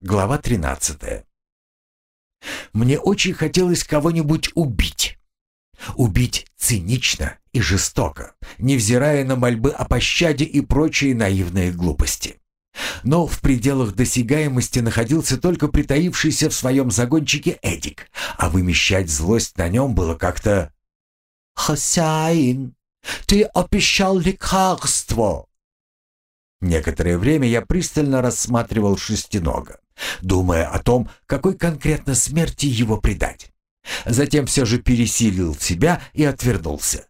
Глава 13. Мне очень хотелось кого-нибудь убить. Убить цинично и жестоко, невзирая на мольбы о пощаде и прочие наивные глупости. Но в пределах досягаемости находился только притаившийся в своем загончике Эдик, а вымещать злость на нем было как-то... «Хозяин, ты обещал лекарство!» Некоторое время я пристально рассматривал шестинога думая о том, какой конкретно смерти его предать. Затем все же пересилил себя и отвернулся.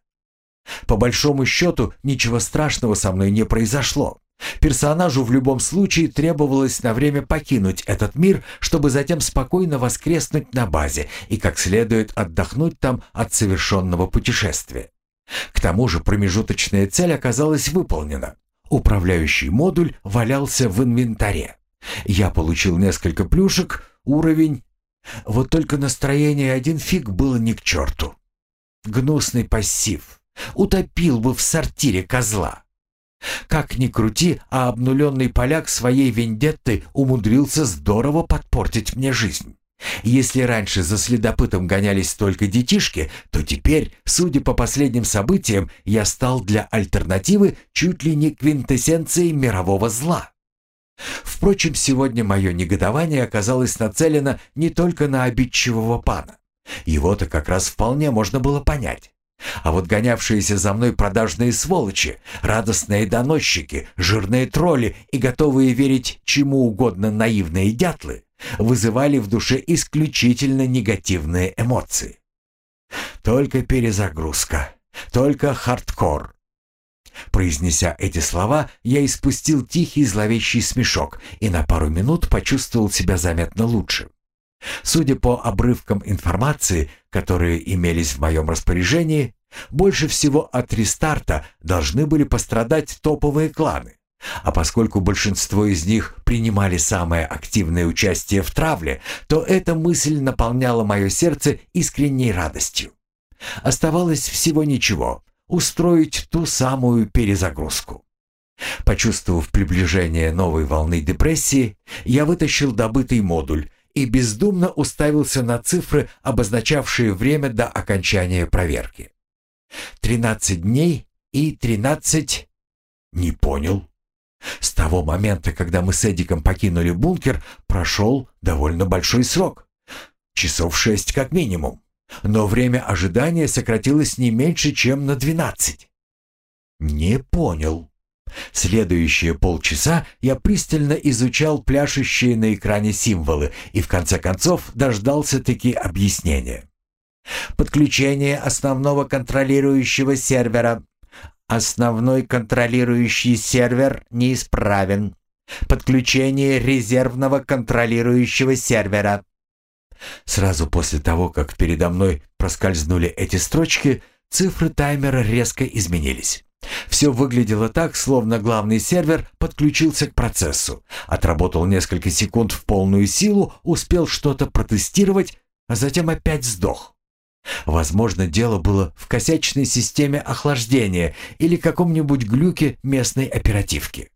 По большому счету, ничего страшного со мной не произошло. Персонажу в любом случае требовалось на время покинуть этот мир, чтобы затем спокойно воскреснуть на базе и как следует отдохнуть там от совершенного путешествия. К тому же промежуточная цель оказалась выполнена. Управляющий модуль валялся в инвентаре. Я получил несколько плюшек, уровень. Вот только настроение один фиг было ни к черту. Гнусный пассив. Утопил бы в сортире козла. Как ни крути, а обнуленный поляк своей вендетты умудрился здорово подпортить мне жизнь. Если раньше за следопытом гонялись только детишки, то теперь, судя по последним событиям, я стал для альтернативы чуть ли не квинтэссенцией мирового зла. Впрочем, сегодня мое негодование оказалось нацелено не только на обидчивого пана. Его-то как раз вполне можно было понять. А вот гонявшиеся за мной продажные сволочи, радостные доносчики, жирные тролли и готовые верить чему угодно наивные дятлы вызывали в душе исключительно негативные эмоции. Только перезагрузка, только хардкор, Произнеся эти слова, я испустил тихий зловещий смешок и на пару минут почувствовал себя заметно лучше. Судя по обрывкам информации, которые имелись в моем распоряжении, больше всего от рестарта должны были пострадать топовые кланы. А поскольку большинство из них принимали самое активное участие в травле, то эта мысль наполняла мое сердце искренней радостью. Оставалось всего ничего устроить ту самую перезагрузку. Почувствовав приближение новой волны депрессии, я вытащил добытый модуль и бездумно уставился на цифры, обозначавшие время до окончания проверки. 13 дней и 13... Не понял. С того момента, когда мы с Эдиком покинули бункер, прошел довольно большой срок. Часов шесть как минимум но время ожидания сократилось не меньше, чем на 12. Не понял. Следующие полчаса я пристально изучал пляшущие на экране символы и в конце концов дождался-таки объяснения. Подключение основного контролирующего сервера. Основной контролирующий сервер неисправен. Подключение резервного контролирующего сервера. Сразу после того, как передо мной проскользнули эти строчки, цифры таймера резко изменились. Все выглядело так, словно главный сервер подключился к процессу, отработал несколько секунд в полную силу, успел что-то протестировать, а затем опять сдох. Возможно, дело было в косячной системе охлаждения или каком-нибудь глюке местной оперативки.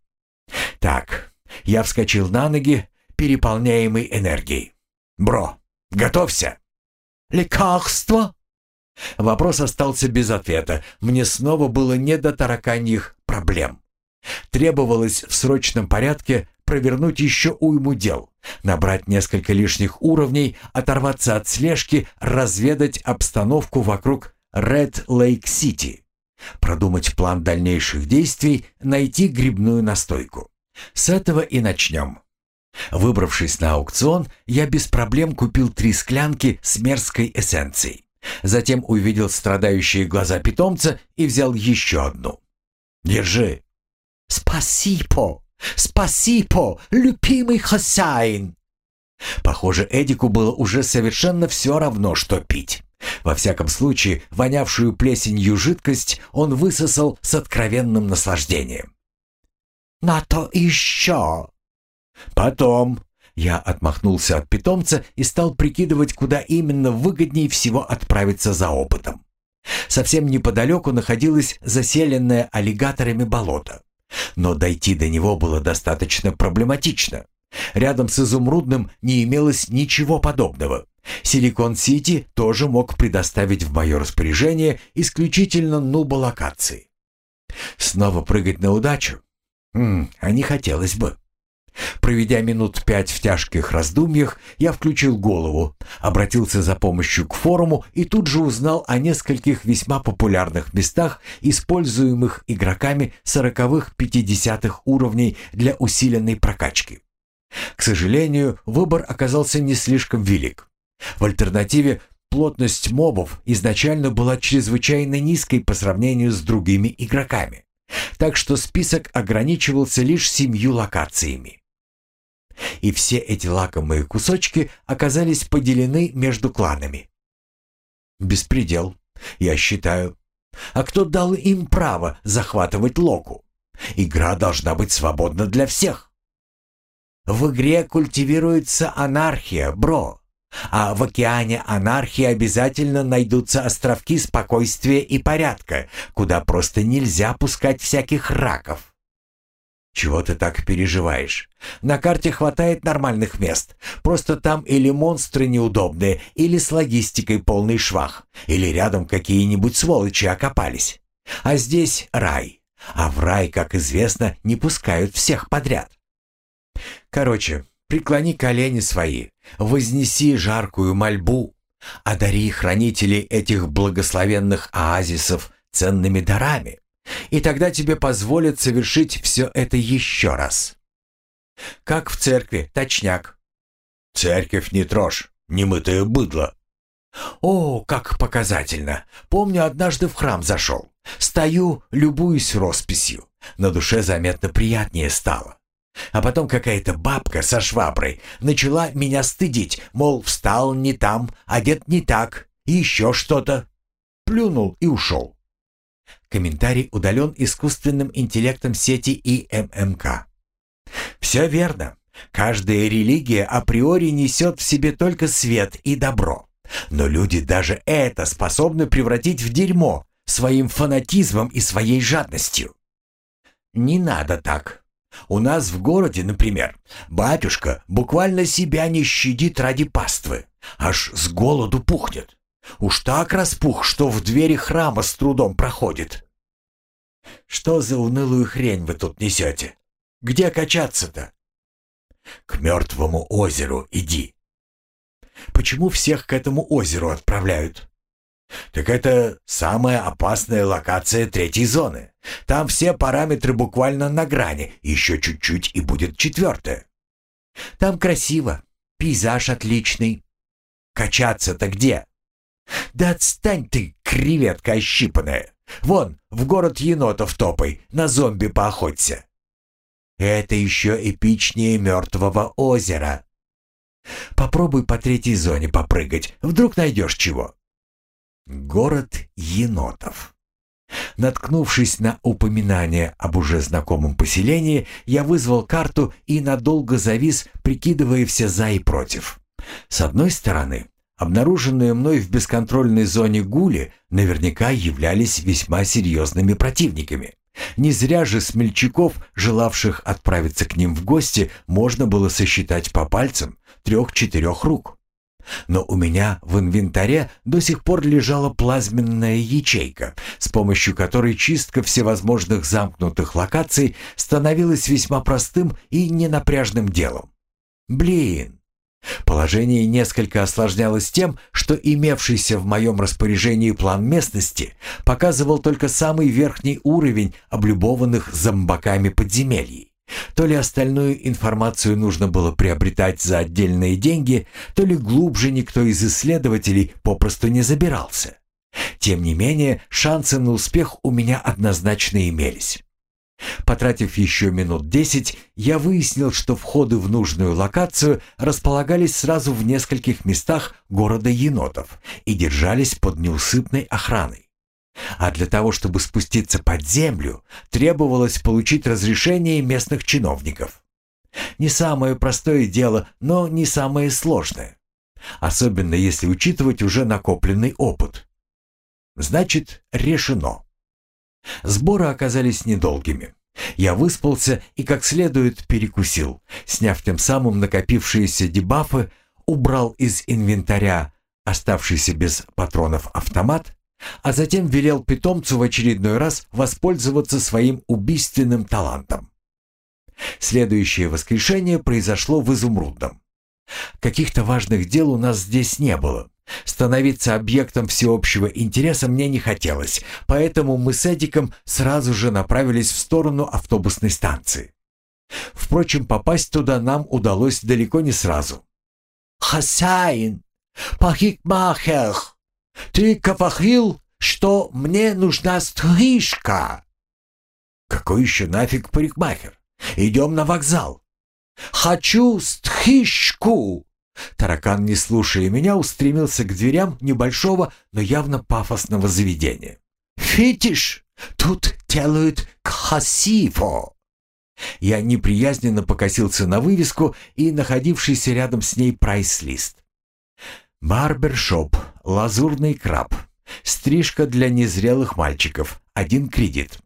Так, я вскочил на ноги, переполняемый энергией. «Бро, Готовься!» «Лекарство?» Вопрос остался без ответа. Мне снова было не до тараканьих проблем. Требовалось в срочном порядке провернуть еще уйму дел, набрать несколько лишних уровней, оторваться от слежки, разведать обстановку вокруг Ред Лейк Сити, продумать план дальнейших действий, найти грибную настойку. С этого и начнем. Выбравшись на аукцион, я без проблем купил три склянки с мерзкой эссенцией. Затем увидел страдающие глаза питомца и взял еще одну. «Держи!» «Спасибо! Спасибо, любимый хозяин!» Похоже, Эдику было уже совершенно все равно, что пить. Во всяком случае, вонявшую плесенью жидкость он высосал с откровенным наслаждением. «На то еще!» «Потом». Я отмахнулся от питомца и стал прикидывать, куда именно выгоднее всего отправиться за опытом. Совсем неподалеку находилось заселенное аллигаторами болото. Но дойти до него было достаточно проблематично. Рядом с Изумрудным не имелось ничего подобного. Силикон-Сити тоже мог предоставить в мое распоряжение исключительно нуба-локации. Снова прыгать на удачу? М -м, а не хотелось бы. Проведя минут пять в тяжких раздумьях, я включил голову, обратился за помощью к форуму и тут же узнал о нескольких весьма популярных местах, используемых игроками сороковых пятидесятых уровней для усиленной прокачки. К сожалению, выбор оказался не слишком велик. В альтернативе плотность мобов изначально была чрезвычайно низкой по сравнению с другими игроками, так что список ограничивался лишь семью локациями. И все эти лакомые кусочки оказались поделены между кланами. Беспредел, я считаю. А кто дал им право захватывать Локу? Игра должна быть свободна для всех. В игре культивируется анархия, бро. А в океане анархии обязательно найдутся островки спокойствия и порядка, куда просто нельзя пускать всяких раков. «Чего ты так переживаешь? На карте хватает нормальных мест. Просто там или монстры неудобные, или с логистикой полный швах, или рядом какие-нибудь сволочи окопались. А здесь рай. А в рай, как известно, не пускают всех подряд. Короче, преклони колени свои, вознеси жаркую мольбу, одари хранителей этих благословенных оазисов ценными дарами, и тогда тебе позволят совершить все это еще раз. Как в церкви, точняк. Церковь не трожь, немытое быдло. О, как показательно. Помню, однажды в храм зашел. Стою, любуюсь росписью. На душе заметно приятнее стало. А потом какая-то бабка со шваброй начала меня стыдить, мол, встал не там, одет не так, и еще что-то. Плюнул и ушел. Комментарий удален искусственным интеллектом сети ИММК. Все верно. Каждая религия априори несет в себе только свет и добро. Но люди даже это способны превратить в дерьмо своим фанатизмом и своей жадностью. Не надо так. У нас в городе, например, батюшка буквально себя не щадит ради паствы. Аж с голоду пухнет. Уж так распух, что в двери храма с трудом проходит. Что за унылую хрень вы тут несете? Где качаться-то? К мертвому озеру иди. Почему всех к этому озеру отправляют? Так это самая опасная локация третьей зоны. Там все параметры буквально на грани, еще чуть-чуть и будет четвертая. Там красиво, пейзаж отличный. Качаться-то где? «Да отстань ты, креветка ощипанная! Вон, в город енотов топай, на зомби поохоться!» «Это еще эпичнее мертвого озера!» «Попробуй по третьей зоне попрыгать, вдруг найдешь чего!» Город енотов. Наткнувшись на упоминание об уже знакомом поселении, я вызвал карту и надолго завис, прикидывая все «за» и «против». С одной стороны, Обнаруженные мной в бесконтрольной зоне гули наверняка являлись весьма серьезными противниками. Не зря же смельчаков, желавших отправиться к ним в гости, можно было сосчитать по пальцам трех-четырех рук. Но у меня в инвентаре до сих пор лежала плазменная ячейка, с помощью которой чистка всевозможных замкнутых локаций становилась весьма простым и ненапряжным делом. Блин, Положение несколько осложнялось тем, что имевшийся в моем распоряжении план местности показывал только самый верхний уровень облюбованных зомбаками подземелий. То ли остальную информацию нужно было приобретать за отдельные деньги, то ли глубже никто из исследователей попросту не забирался. Тем не менее, шансы на успех у меня однозначно имелись. Потратив еще минут десять, я выяснил, что входы в нужную локацию располагались сразу в нескольких местах города енотов и держались под неусыпной охраной. А для того, чтобы спуститься под землю, требовалось получить разрешение местных чиновников. Не самое простое дело, но не самое сложное. Особенно если учитывать уже накопленный опыт. Значит, решено. Сборы оказались недолгими. Я выспался и как следует перекусил, сняв тем самым накопившиеся дебафы, убрал из инвентаря оставшийся без патронов автомат, а затем велел питомцу в очередной раз воспользоваться своим убийственным талантом. Следующее воскрешение произошло в Изумрудном. Каких-то важных дел у нас здесь не было. Становиться объектом всеобщего интереса мне не хотелось, поэтому мы с Эдиком сразу же направились в сторону автобусной станции. Впрочем, попасть туда нам удалось далеко не сразу. «Хасайн, пахикмахер, ты говорил, что мне нужна стрижка?» «Какой еще нафиг парикмахер? Идем на вокзал». «Хочу стрижку!» Таракан, не слушая меня, устремился к дверям небольшого, но явно пафосного заведения. «Фетиш! Тут делают красиво!» Я неприязненно покосился на вывеску и находившийся рядом с ней прайс-лист. Барбершоп, лазурный краб, стрижка для незрелых мальчиков, один кредит.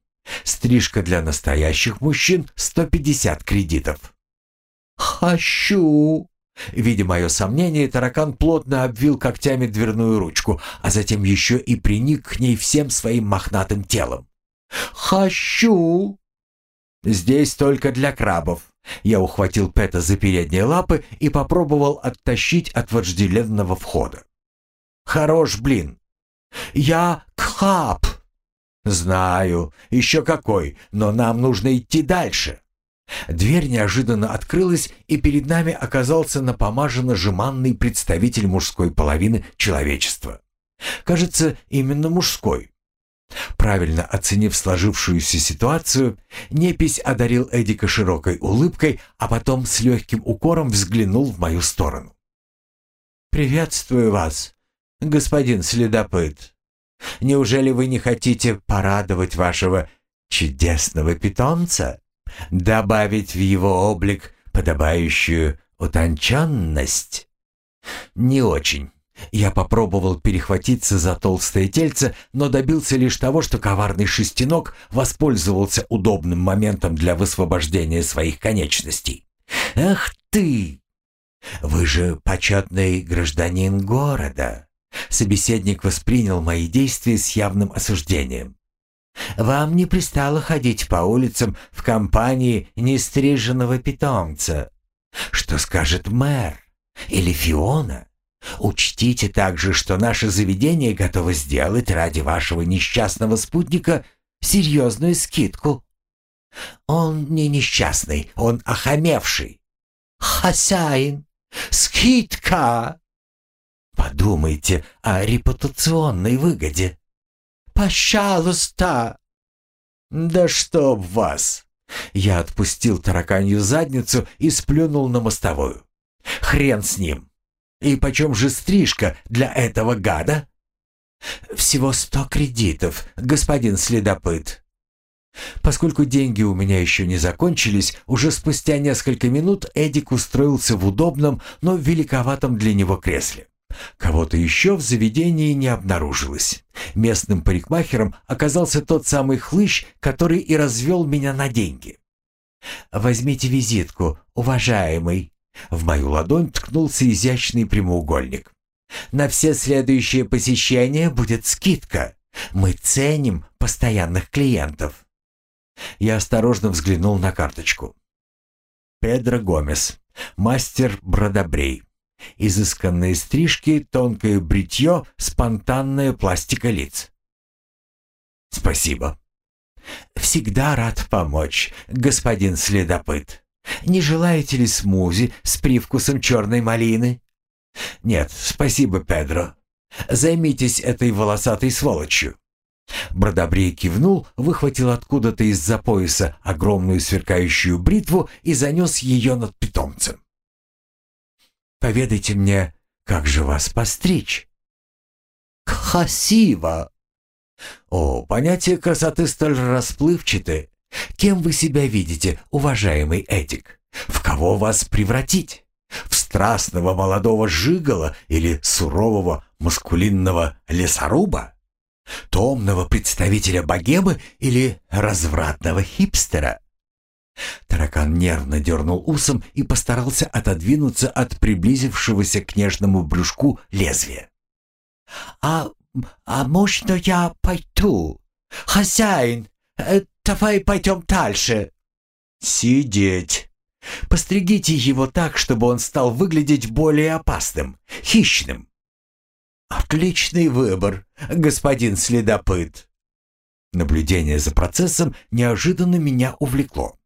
Стрижка для настоящих мужчин, 150 кредитов. «Хочу!» Видя мое сомнение, таракан плотно обвил когтями дверную ручку, а затем еще и приник к ней всем своим мохнатым телом. «Хочу!» «Здесь только для крабов». Я ухватил Пэта за передние лапы и попробовал оттащить от вожделенного входа. «Хорош, блин!» «Я краб!» «Знаю, еще какой, но нам нужно идти дальше». Дверь неожиданно открылась, и перед нами оказался напомаженно-жеманный представитель мужской половины человечества. Кажется, именно мужской. Правильно оценив сложившуюся ситуацию, Непись одарил Эдика широкой улыбкой, а потом с легким укором взглянул в мою сторону. «Приветствую вас, господин следопыт. Неужели вы не хотите порадовать вашего чудесного питомца?» Добавить в его облик подобающую утонченность? Не очень. Я попробовал перехватиться за толстое тельце, но добился лишь того, что коварный шестенок воспользовался удобным моментом для высвобождения своих конечностей. «Ах ты! Вы же почетный гражданин города!» Собеседник воспринял мои действия с явным осуждением. Вам не пристало ходить по улицам в компании нестриженного питомца. Что скажет мэр или Фиона? Учтите также, что наше заведение готово сделать ради вашего несчастного спутника серьезную скидку. Он не несчастный, он охамевший. Хозяин, скидка! Подумайте о репутационной выгоде. «Пожалуйста!» «Да чтоб вас!» Я отпустил тараканью задницу и сплюнул на мостовую. «Хрен с ним! И почем же стрижка для этого гада?» «Всего сто кредитов, господин следопыт». Поскольку деньги у меня еще не закончились, уже спустя несколько минут Эдик устроился в удобном, но великоватом для него кресле. Кого-то еще в заведении не обнаружилось. Местным парикмахером оказался тот самый хлыщ, который и развел меня на деньги. «Возьмите визитку, уважаемый». В мою ладонь ткнулся изящный прямоугольник. «На все следующие посещения будет скидка. Мы ценим постоянных клиентов». Я осторожно взглянул на карточку. Педро Гомес, мастер бродобрей. Изысканные стрижки, тонкое бритье, спонтанная пластика лиц. «Спасибо». «Всегда рад помочь, господин следопыт. Не желаете ли смузи с привкусом черной малины?» «Нет, спасибо, Педро. Займитесь этой волосатой сволочью». Бродобрей кивнул, выхватил откуда-то из-за пояса огромную сверкающую бритву и занес ее над питомцем. Поведайте мне, как же вас постричь?» «Красиво!» «О, понятие красоты столь расплывчаты. Кем вы себя видите, уважаемый Эдик? В кого вас превратить? В страстного молодого жигала или сурового маскулинного лесоруба? Томного представителя богемы или развратного хипстера? Таракан нервно дернул усом и постарался отодвинуться от приблизившегося к нежному брюшку лезвия. «А, а можно я пойду? Хозяин, э, давай пойдем дальше». «Сидеть. Постригите его так, чтобы он стал выглядеть более опасным, хищным». «Отличный выбор, господин следопыт». Наблюдение за процессом неожиданно меня увлекло.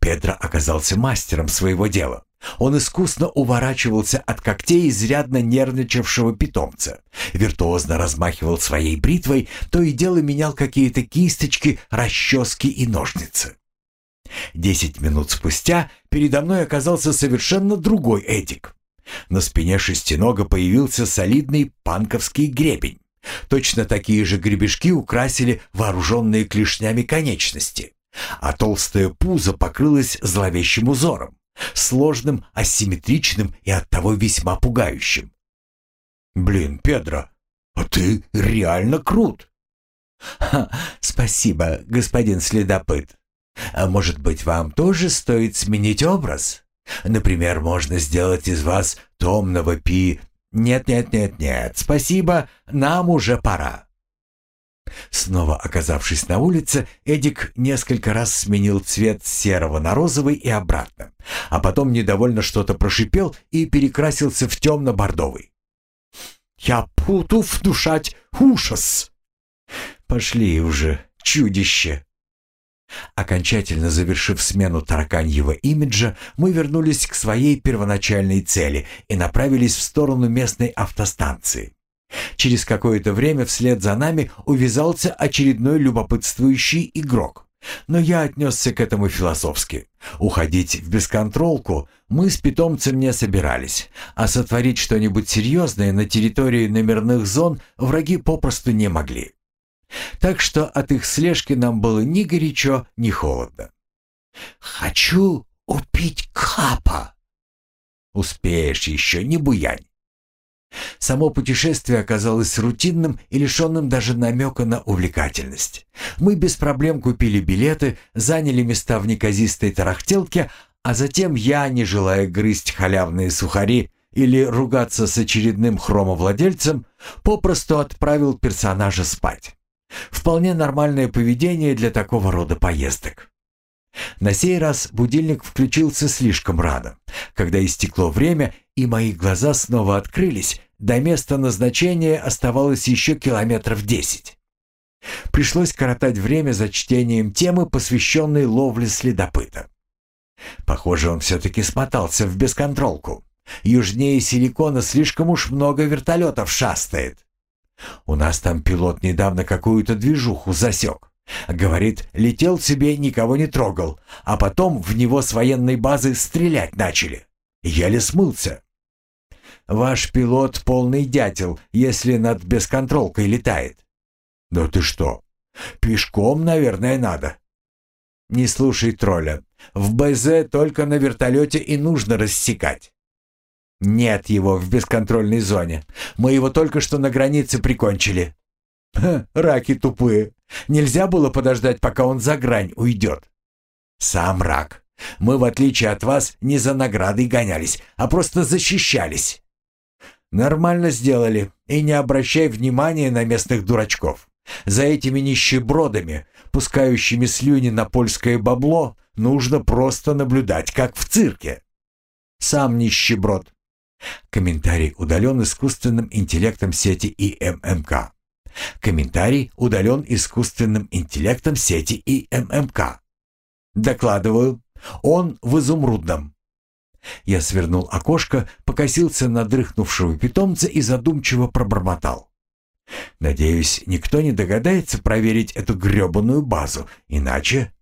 Педро оказался мастером своего дела. Он искусно уворачивался от когтей изрядно нервничавшего питомца, виртуозно размахивал своей бритвой, то и дело менял какие-то кисточки, расчески и ножницы. Десять минут спустя передо мной оказался совершенно другой Эдик. На спине шестинога появился солидный панковский гребень. Точно такие же гребешки украсили вооруженные клешнями конечности а толстое пузо покрылось зловещим узором, сложным, асимметричным и оттого весьма пугающим. «Блин, Педро, а ты реально крут!» Ха, «Спасибо, господин следопыт. А может быть, вам тоже стоит сменить образ? Например, можно сделать из вас томного пи...» «Нет-нет-нет-нет, спасибо, нам уже пора». Снова оказавшись на улице, Эдик несколько раз сменил цвет серого на розовый и обратно, а потом недовольно что-то прошипел и перекрасился в темно-бордовый. «Я буду внушать ужас!» «Пошли уже, чудище!» Окончательно завершив смену тараканьего имиджа, мы вернулись к своей первоначальной цели и направились в сторону местной автостанции. Через какое-то время вслед за нами увязался очередной любопытствующий игрок. Но я отнесся к этому философски. Уходить в бесконтролку мы с питомцем не собирались, а сотворить что-нибудь серьезное на территории номерных зон враги попросту не могли. Так что от их слежки нам было ни горячо, ни холодно. «Хочу убить Капа!» «Успеешь еще, не буянь!» Само путешествие оказалось рутинным и лишенным даже намека на увлекательность. Мы без проблем купили билеты, заняли места в неказистой тарахтелке, а затем я, не желая грызть халявные сухари или ругаться с очередным хромовладельцем, попросту отправил персонажа спать. Вполне нормальное поведение для такого рода поездок. На сей раз будильник включился слишком рано. Когда истекло время и мои глаза снова открылись, до места назначения оставалось еще километров десять. Пришлось коротать время за чтением темы, посвященной ловле следопыта. Похоже, он все-таки смотался в бесконтролку. Южнее Силикона слишком уж много вертолетов шастает. У нас там пилот недавно какую-то движуху засек. Говорит, летел себе, никого не трогал, а потом в него с военной базы стрелять начали. Еле смылся. Ваш пилот полный дятел, если над бесконтролкой летает. Да ты что? Пешком, наверное, надо. Не слушай тролля. В БЗ только на вертолете и нужно рассекать. Нет его в бесконтрольной зоне. Мы его только что на границе прикончили. Ха, раки тупые. Нельзя было подождать, пока он за грань уйдет. Сам рак. Мы, в отличие от вас, не за наградой гонялись, а просто защищались. Нормально сделали, и не обращай внимания на местных дурачков. За этими нищебродами, пускающими слюни на польское бабло, нужно просто наблюдать, как в цирке. Сам нищеброд. Комментарий удален искусственным интеллектом сети ИММК. Комментарий удален искусственным интеллектом сети ИММК. Докладываю, он в изумрудном. Я свернул окошко, покосился на дрыхнувшего питомца и задумчиво пробормотал. Надеюсь, никто не догадается проверить эту грёбаную базу, иначе...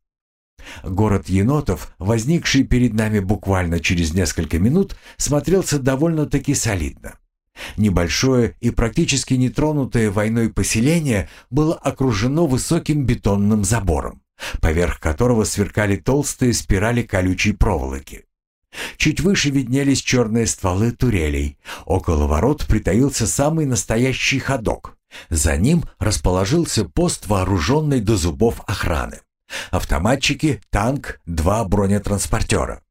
Город енотов, возникший перед нами буквально через несколько минут, смотрелся довольно-таки солидно. Небольшое и практически нетронутое войной поселение было окружено высоким бетонным забором, поверх которого сверкали толстые спирали колючей проволоки. Чуть выше виднелись черные стволы турелей. Около ворот притаился самый настоящий ходок. За ним расположился пост вооруженной до зубов охраны. Автоматчики, танк, два бронетранспортера.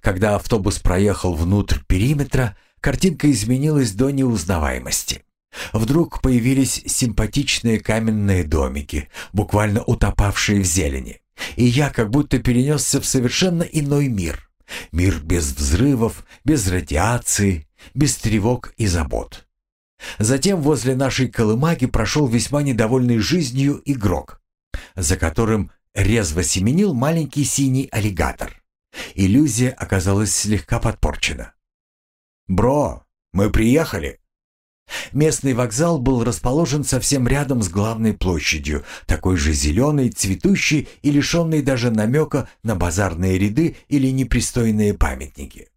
Когда автобус проехал внутрь периметра, картинка изменилась до неузнаваемости. Вдруг появились симпатичные каменные домики, буквально утопавшие в зелени. И я как будто перенесся в совершенно иной мир. Мир без взрывов, без радиации, без тревог и забот. Затем возле нашей колымаги прошел весьма недовольный жизнью игрок, за которым резво семенил маленький синий аллигатор. Иллюзия оказалась слегка подпорчена. «Бро, мы приехали!» Местный вокзал был расположен совсем рядом с главной площадью, такой же зеленый, цветущий и лишенный даже намека на базарные ряды или непристойные памятники.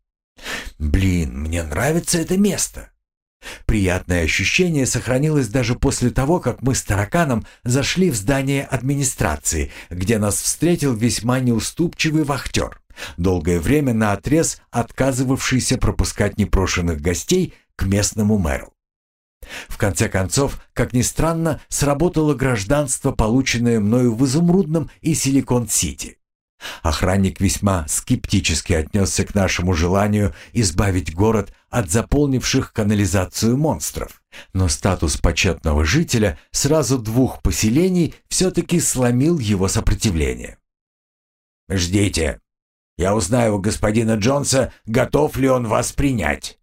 «Блин, мне нравится это место!» Приятное ощущение сохранилось даже после того, как мы с тараканом зашли в здание администрации, где нас встретил весьма неуступчивый вахтер, долгое время наотрез отказывавшийся пропускать непрошенных гостей к местному мэру. В конце концов, как ни странно, сработало гражданство, полученное мною в Изумрудном и Силикон-Сити. Охранник весьма скептически отнесся к нашему желанию избавить город от заполнивших канализацию монстров, но статус почетного жителя сразу двух поселений все-таки сломил его сопротивление. «Ждите. Я узнаю у господина Джонса, готов ли он вас принять».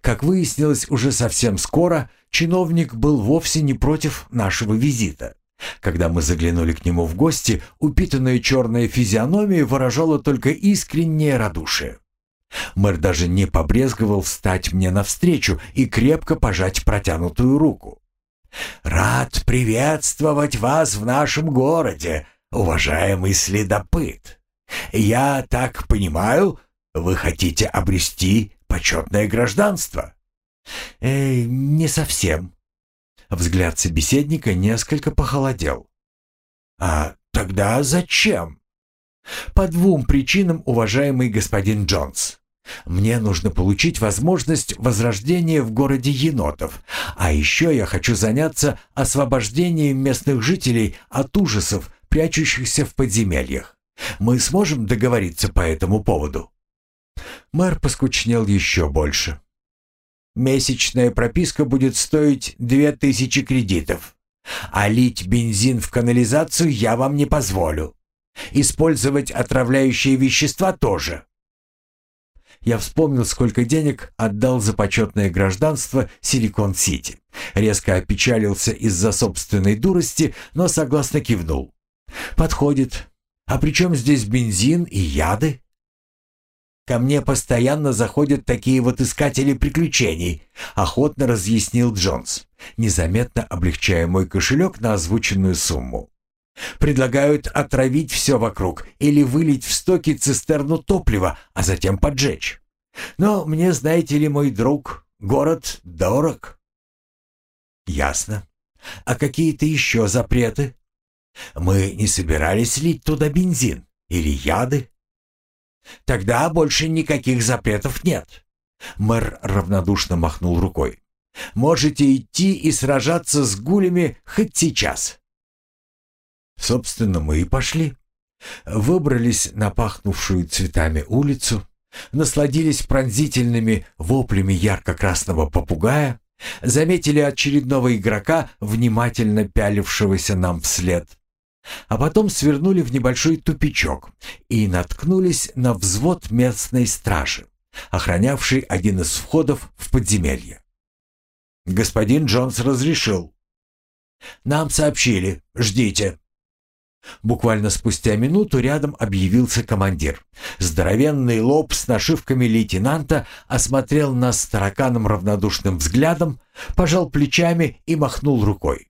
Как выяснилось уже совсем скоро, чиновник был вовсе не против нашего визита. Когда мы заглянули к нему в гости, упитанная черная физиономия выражала только искреннее радушие. Мэр даже не побрезговал встать мне навстречу и крепко пожать протянутую руку. «Рад приветствовать вас в нашем городе, уважаемый следопыт. Я так понимаю, вы хотите обрести почетное гражданство?» «Эй, не совсем», Взгляд собеседника несколько похолодел. «А тогда зачем?» «По двум причинам, уважаемый господин Джонс. Мне нужно получить возможность возрождения в городе енотов, а еще я хочу заняться освобождением местных жителей от ужасов, прячущихся в подземельях. Мы сможем договориться по этому поводу?» Мэр поскучнел еще больше. Месячная прописка будет стоить две тысячи кредитов. А лить бензин в канализацию я вам не позволю. Использовать отравляющие вещества тоже. Я вспомнил, сколько денег отдал за почетное гражданство Силикон-Сити. Резко опечалился из-за собственной дурости, но согласно кивнул. «Подходит. А при чем здесь бензин и яды?» Ко мне постоянно заходят такие вот искатели приключений», — охотно разъяснил Джонс, незаметно облегчая мой кошелек на озвученную сумму. «Предлагают отравить все вокруг или вылить в стоки цистерну топлива, а затем поджечь. Но мне, знаете ли, мой друг, город дорог». «Ясно. А какие-то еще запреты?» «Мы не собирались лить туда бензин или яды?» Тогда больше никаких запретов нет. Мэр равнодушно махнул рукой. Можете идти и сражаться с гулями хоть сейчас. Собственно, мы и пошли. Выбрались на пахнувшую цветами улицу, насладились пронзительными воплями ярко-красного попугая, заметили очередного игрока, внимательно пялившегося нам вслед, а потом свернули в небольшой тупичок и наткнулись на взвод местной стражи, охранявший один из входов в подземелье. Господин Джонс разрешил. «Нам сообщили. Ждите». Буквально спустя минуту рядом объявился командир. Здоровенный лоб с нашивками лейтенанта осмотрел нас тараканом равнодушным взглядом, пожал плечами и махнул рукой.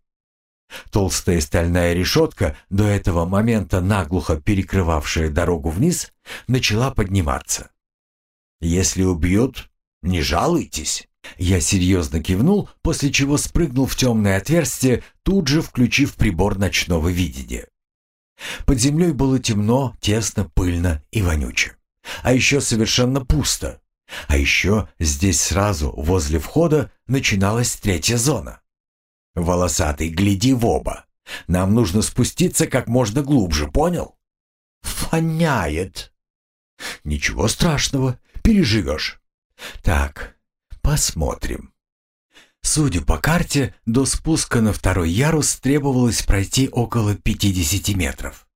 Толстая стальная решетка, до этого момента наглухо перекрывавшая дорогу вниз, начала подниматься. «Если убьют, не жалуйтесь». Я серьезно кивнул, после чего спрыгнул в темное отверстие, тут же включив прибор ночного видения. Под землей было темно, тесно, пыльно и вонюче. А еще совершенно пусто. А еще здесь сразу, возле входа, начиналась третья зона. Волосатый, гляди в оба. Нам нужно спуститься как можно глубже, понял? Воняет. Ничего страшного, переживешь. Так, посмотрим. Судя по карте, до спуска на второй ярус требовалось пройти около 50 метров.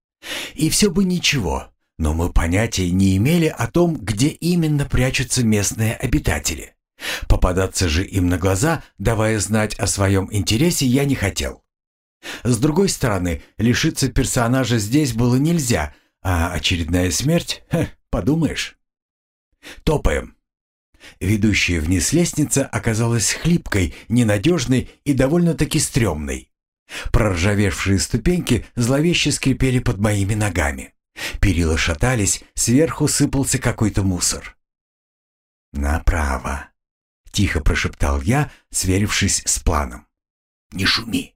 И все бы ничего, но мы понятия не имели о том, где именно прячутся местные обитатели. Попадаться же им на глаза, давая знать о своем интересе, я не хотел. С другой стороны, лишиться персонажа здесь было нельзя, а очередная смерть, хе, подумаешь. Топаем. Ведущая вниз лестница оказалась хлипкой, ненадежной и довольно-таки стрёмной. Проржавевшие ступеньки зловеще скрипели под моими ногами. Перила шатались, сверху сыпался какой-то мусор. «Направо», — тихо прошептал я, сверившись с планом. «Не шуми».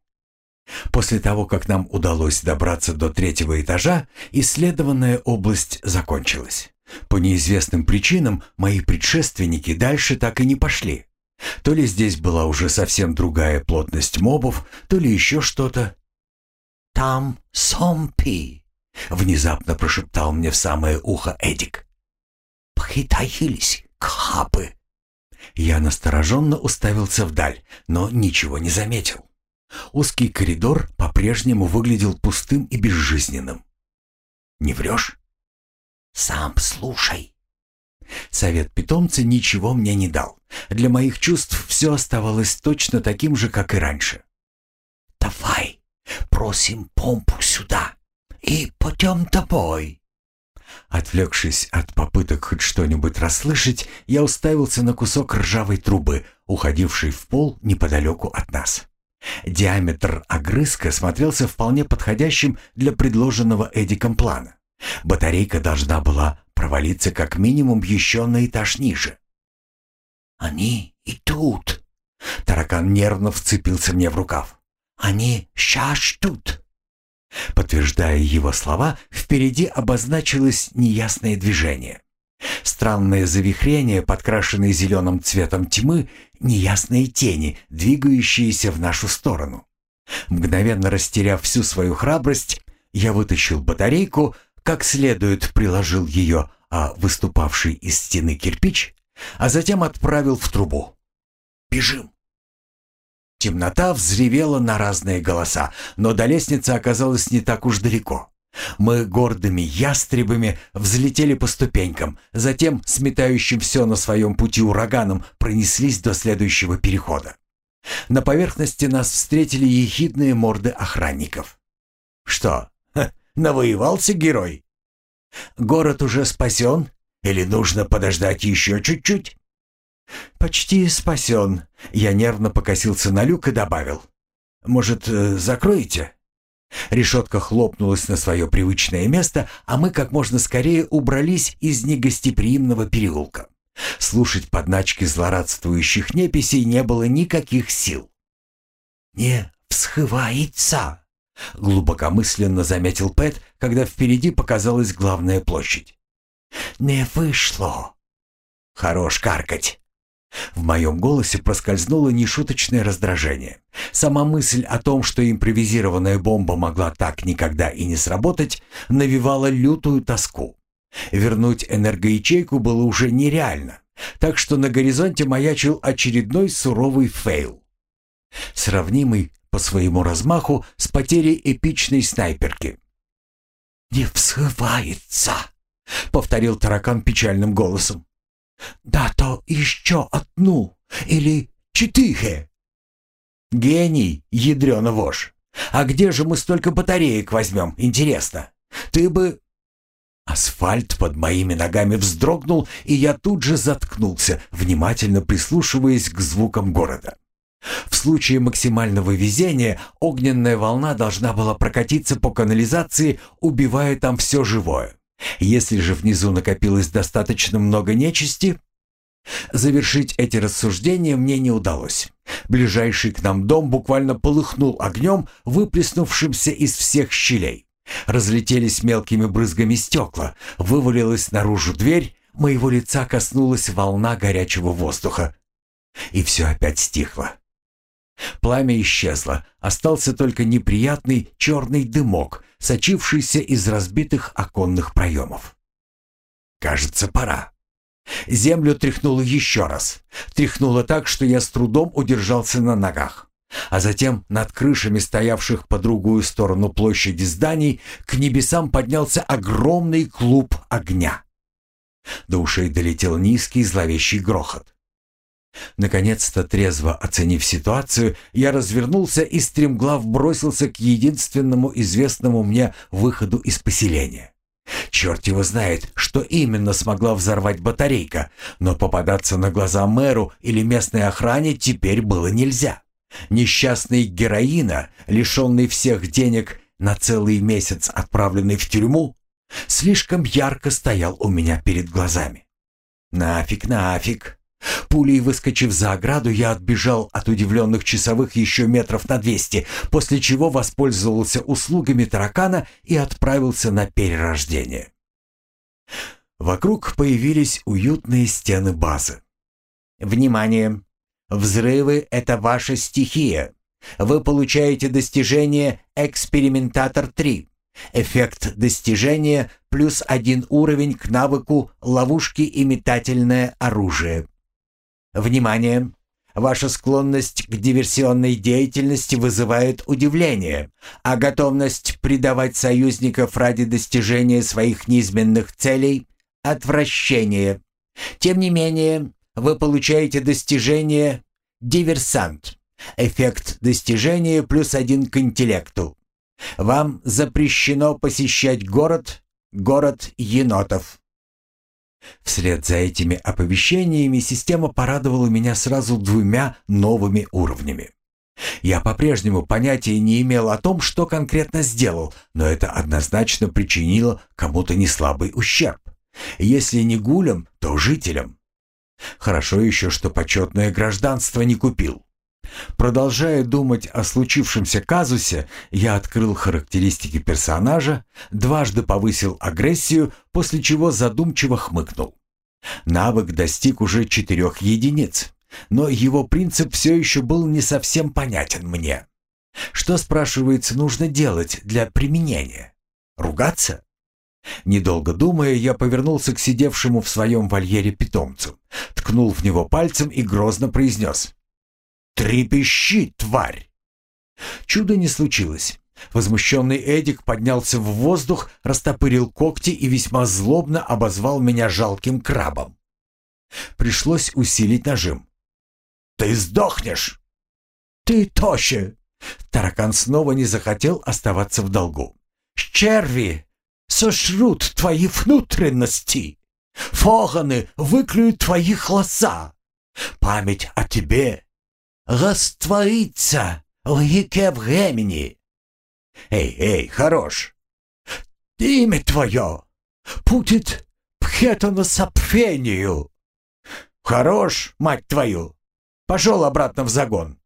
После того, как нам удалось добраться до третьего этажа, исследованная область закончилась. По неизвестным причинам мои предшественники дальше так и не пошли. То ли здесь была уже совсем другая плотность мобов, то ли еще что-то. «Там сомпи», — внезапно прошептал мне в самое ухо Эдик. «Притаились кхапы». Я настороженно уставился вдаль, но ничего не заметил. Узкий коридор по-прежнему выглядел пустым и безжизненным. «Не врешь?» «Сам слушай». Совет питомца ничего мне не дал. Для моих чувств все оставалось точно таким же, как и раньше. «Давай, просим помпу сюда и пойдем домой». Отвлекшись от попыток хоть что-нибудь расслышать, я уставился на кусок ржавой трубы, уходившей в пол неподалеку от нас. Диаметр огрызка смотрелся вполне подходящим для предложенного Эдиком плана. Батарейка должна была провалиться как минимум еще на этаж ниже. «Они и тут!» Таракан нервно вцепился мне в рукав. «Они сейчас тут!» Подтверждая его слова, впереди обозначилось неясное движение. Странное завихрение, подкрашенное зеленым цветом тьмы, неясные тени, двигающиеся в нашу сторону. Мгновенно растеряв всю свою храбрость, я вытащил батарейку, как следует приложил ее, а выступавший из стены кирпич, а затем отправил в трубу. «Бежим!» Темнота взревела на разные голоса, но до лестницы оказалось не так уж далеко. Мы гордыми ястребами взлетели по ступенькам, затем, сметающим все на своем пути ураганом, пронеслись до следующего перехода. На поверхности нас встретили ехидные морды охранников. «Что, Навоевался герой? Город уже спасен? Или нужно подождать еще чуть-чуть? Почти спасен. Я нервно покосился на люк и добавил. Может, э, закроете? Решетка хлопнулась на свое привычное место, а мы как можно скорее убрались из негостеприимного переулка. Слушать подначки злорадствующих неписей не было никаких сил. «Не всхывается!» Глубокомысленно заметил Пэт, когда впереди показалась главная площадь. «Не вышло!» «Хорош каркать!» В моем голосе проскользнуло нешуточное раздражение. Сама мысль о том, что импровизированная бомба могла так никогда и не сработать, навевала лютую тоску. Вернуть энергоячейку было уже нереально, так что на горизонте маячил очередной суровый фейл. Сравнимый по своему размаху с потерей эпичной снайперки. «Не взрывается!» — повторил таракан печальным голосом. «Дайте еще одну или четыре!» «Гений, ядрёна вошь! А где же мы столько батареек возьмем, интересно? Ты бы...» Асфальт под моими ногами вздрогнул, и я тут же заткнулся, внимательно прислушиваясь к звукам города. В случае максимального везения огненная волна должна была прокатиться по канализации, убивая там все живое. Если же внизу накопилось достаточно много нечисти, завершить эти рассуждения мне не удалось. Ближайший к нам дом буквально полыхнул огнем, выплеснувшимся из всех щелей. Разлетелись мелкими брызгами стекла, вывалилась наружу дверь, моего лица коснулась волна горячего воздуха. И все опять стихло. Пламя исчезло, остался только неприятный черный дымок, сочившийся из разбитых оконных проемов. Кажется, пора. Землю тряхнуло еще раз. Тряхнуло так, что я с трудом удержался на ногах. А затем над крышами стоявших по другую сторону площади зданий к небесам поднялся огромный клуб огня. До ушей долетел низкий зловещий грохот. Наконец-то, трезво оценив ситуацию, я развернулся и стремглав бросился к единственному известному мне выходу из поселения. Черт его знает, что именно смогла взорвать батарейка, но попадаться на глаза мэру или местной охране теперь было нельзя. Несчастный героина, лишенный всех денег на целый месяц отправленный в тюрьму, слишком ярко стоял у меня перед глазами. Нафиг, нафиг. Пулей выскочив за ограду, я отбежал от удивленных часовых еще метров на двести, после чего воспользовался услугами таракана и отправился на перерождение. Вокруг появились уютные стены базы. «Внимание! Взрывы — это ваша стихия. Вы получаете достижение «Экспериментатор 3». Эффект достижения плюс один уровень к навыку «Ловушки и метательное оружие». Внимание! Ваша склонность к диверсионной деятельности вызывает удивление, а готовность предавать союзников ради достижения своих низменных целей – отвращение. Тем не менее, вы получаете достижение «диверсант». Эффект достижения плюс один к интеллекту. Вам запрещено посещать город, город енотов. Вслед за этими оповещениями система порадовала меня сразу двумя новыми уровнями. Я по-прежнему понятия не имел о том, что конкретно сделал, но это однозначно причинило кому-то неслабый ущерб. Если не гулям, то жителям. Хорошо еще, что почетное гражданство не купил. Продолжая думать о случившемся казусе, я открыл характеристики персонажа, дважды повысил агрессию, после чего задумчиво хмыкнул. Навык достиг уже четырех единиц, но его принцип все еще был не совсем понятен мне. Что, спрашивается, нужно делать для применения? Ругаться? Недолго думая, я повернулся к сидевшему в своем вольере питомцу, ткнул в него пальцем и грозно произнес «Трепещи, тварь!» Чудо не случилось. Возмущенный Эдик поднялся в воздух, растопырил когти и весьма злобно обозвал меня жалким крабом. Пришлось усилить нажим. «Ты сдохнешь!» «Ты тоще!» Таракан снова не захотел оставаться в долгу. «Черви сошрут твои внутренности! Фоганы выклюют твои хлоса! Память о тебе раствориться в реке времени. Эй, эй, хорош. Имя твое будет пхетано сапфению. Хорош, мать твою. Пошел обратно в загон.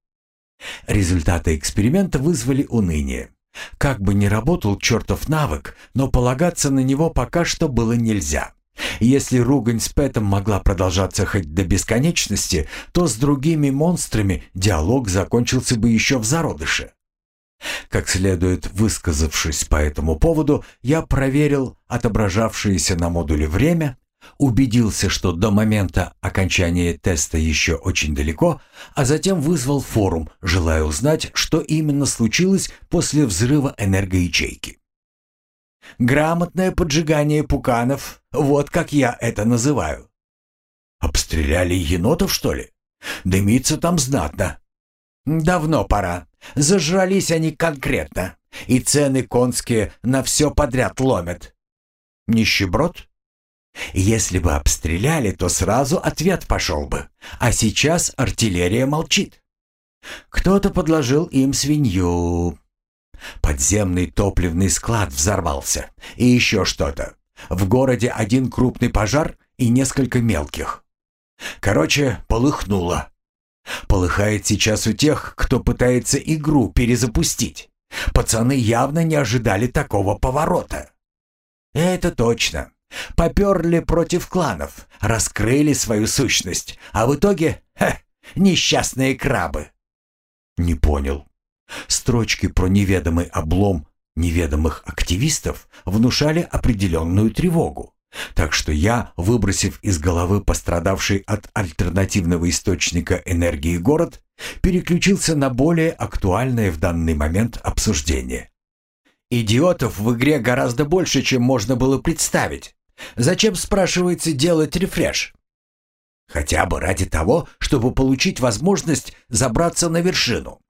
Результаты эксперимента вызвали уныние. Как бы ни работал чертов навык, но полагаться на него пока что было нельзя. Если ругань с Пэтом могла продолжаться хоть до бесконечности, то с другими монстрами диалог закончился бы еще в зародыше. Как следует высказавшись по этому поводу, я проверил отображавшееся на модуле время, убедился, что до момента окончания теста еще очень далеко, а затем вызвал форум, желая узнать, что именно случилось после взрыва энергоячейки. Грамотное поджигание пуканов, вот как я это называю. Обстреляли енотов, что ли? Дымится там знатно. Давно пора. Зажрались они конкретно. И цены конские на все подряд ломят. Нищеброд? Если бы обстреляли, то сразу ответ пошел бы. А сейчас артиллерия молчит. Кто-то подложил им свинью. Подземный топливный склад взорвался. И еще что-то. В городе один крупный пожар и несколько мелких. Короче, полыхнуло. Полыхает сейчас у тех, кто пытается игру перезапустить. Пацаны явно не ожидали такого поворота. Это точно. Поперли против кланов, раскрыли свою сущность, а в итоге, ха, несчастные крабы. Не понял. Строчки про неведомый облом неведомых активистов внушали определенную тревогу. Так что я, выбросив из головы пострадавший от альтернативного источника энергии город, переключился на более актуальное в данный момент обсуждение. Идиотов в игре гораздо больше, чем можно было представить. Зачем, спрашивается, делать рефреш? Хотя бы ради того, чтобы получить возможность забраться на вершину.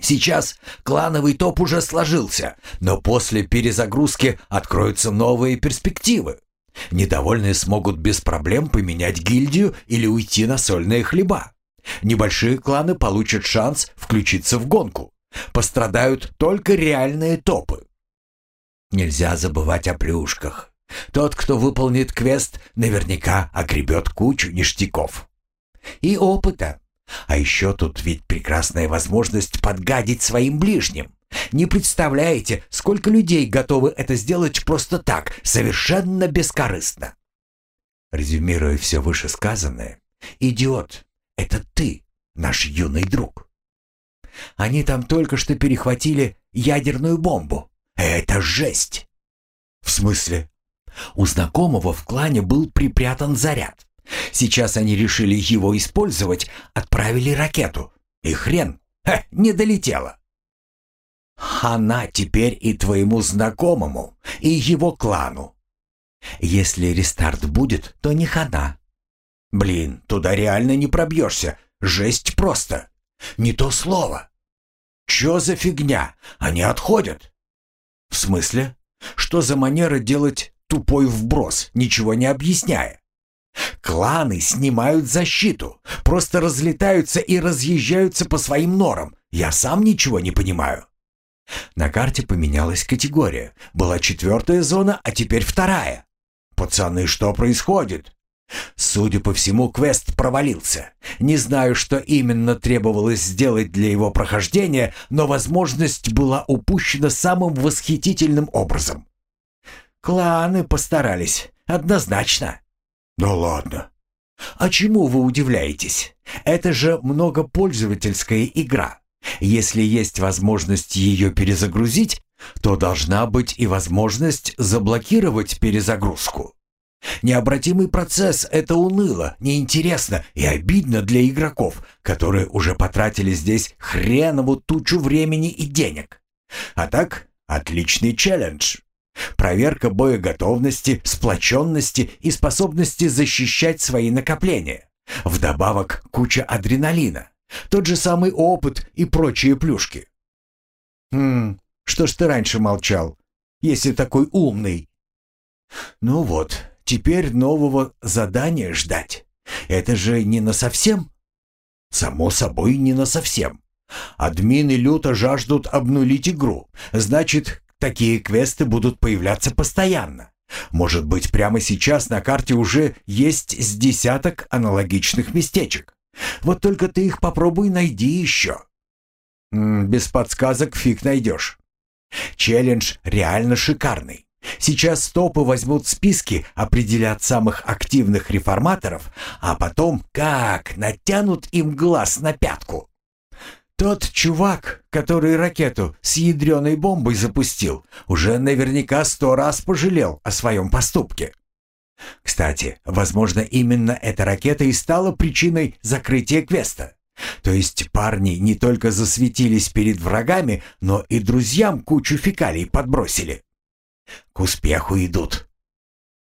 Сейчас клановый топ уже сложился, но после перезагрузки откроются новые перспективы. Недовольные смогут без проблем поменять гильдию или уйти на сольные хлеба. Небольшие кланы получат шанс включиться в гонку. Пострадают только реальные топы. Нельзя забывать о плюшках. Тот, кто выполнит квест, наверняка огребет кучу ништяков. И опыта. А еще тут ведь прекрасная возможность подгадить своим ближним. Не представляете, сколько людей готовы это сделать просто так, совершенно бескорыстно. Резюмируя все вышесказанное, идиот, это ты, наш юный друг. Они там только что перехватили ядерную бомбу. Это жесть. В смысле? У знакомого в клане был припрятан заряд. Сейчас они решили его использовать, отправили ракету. И хрен, ха, не долетела. Она теперь и твоему знакомому, и его клану. Если рестарт будет, то не хана. Блин, туда реально не пробьешься. Жесть просто. Не то слово. Чё за фигня? Они отходят. В смысле? Что за манера делать тупой вброс, ничего не объясняя? Кланы снимают защиту, просто разлетаются и разъезжаются по своим норам. Я сам ничего не понимаю. На карте поменялась категория. Была четвертая зона, а теперь вторая. Пацаны, что происходит? Судя по всему, квест провалился. Не знаю, что именно требовалось сделать для его прохождения, но возможность была упущена самым восхитительным образом. Кланы постарались, однозначно. Да ладно. А чему вы удивляетесь? Это же многопользовательская игра. Если есть возможность ее перезагрузить, то должна быть и возможность заблокировать перезагрузку. Необратимый процесс — это уныло, неинтересно и обидно для игроков, которые уже потратили здесь хренову тучу времени и денег. А так, отличный челлендж. Проверка боеготовности, сплоченности и способности защищать свои накопления. Вдобавок куча адреналина. Тот же самый опыт и прочие плюшки. «Хм, что ж ты раньше молчал, если такой умный?» «Ну вот, теперь нового задания ждать. Это же не на совсем?» «Само собой, не на совсем. Админы люто жаждут обнулить игру. Значит, такие квесты будут появляться постоянно. Может быть, прямо сейчас на карте уже есть с десяток аналогичных местечек. Вот только ты их попробуй найди еще. без подсказок фиг найдешь. Челлендж реально шикарный. Сейчас топы возьмут списки, определят самых активных реформаторов, а потом как натянут им глаз на пятку. Тот чувак, который ракету с ядреной бомбой запустил, уже наверняка сто раз пожалел о своем поступке. Кстати, возможно, именно эта ракета и стала причиной закрытия квеста. То есть парни не только засветились перед врагами, но и друзьям кучу фекалий подбросили. К успеху идут.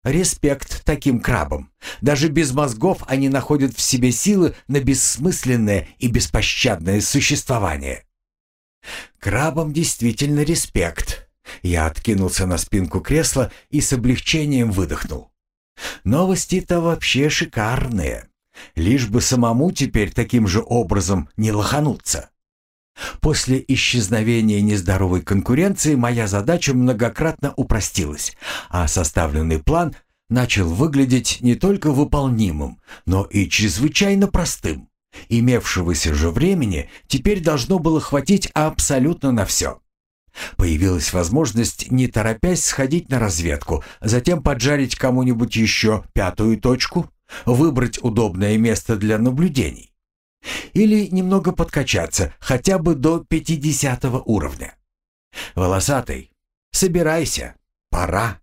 Респект таким крабам. Даже без мозгов они находят в себе силы на бессмысленное и беспощадное существование. Крабам действительно респект. Я откинулся на спинку кресла и с облегчением выдохнул. Новости-то вообще шикарные. Лишь бы самому теперь таким же образом не лохануться. После исчезновения нездоровой конкуренции моя задача многократно упростилась, а составленный план начал выглядеть не только выполнимым, но и чрезвычайно простым. Имевшегося же времени теперь должно было хватить абсолютно на все. Появилась возможность, не торопясь, сходить на разведку, затем поджарить кому-нибудь еще пятую точку, выбрать удобное место для наблюдений. Или немного подкачаться, хотя бы до 50 уровня. Волосатый, собирайся, пора.